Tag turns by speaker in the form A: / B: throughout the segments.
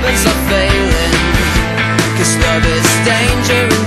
A: hopeless failing. Cause love is dangerous.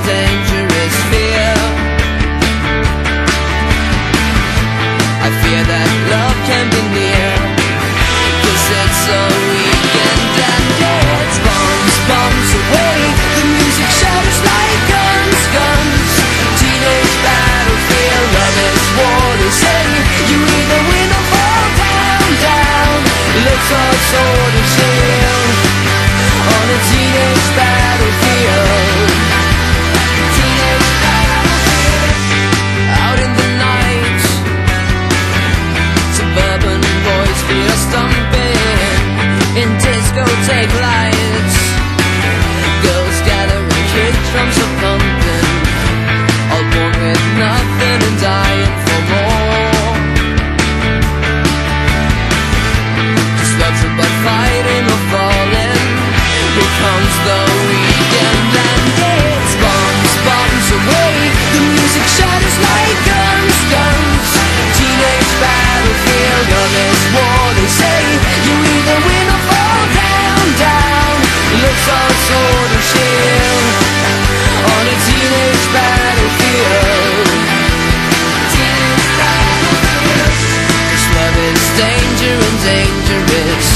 A: from and dangerous.